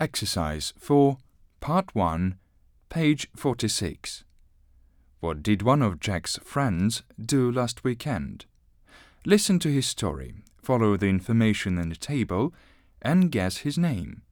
Exercise 4, Part 1, page 46. What did one of Jack's friends do last weekend? Listen to his story, follow the information in the table, and guess his name.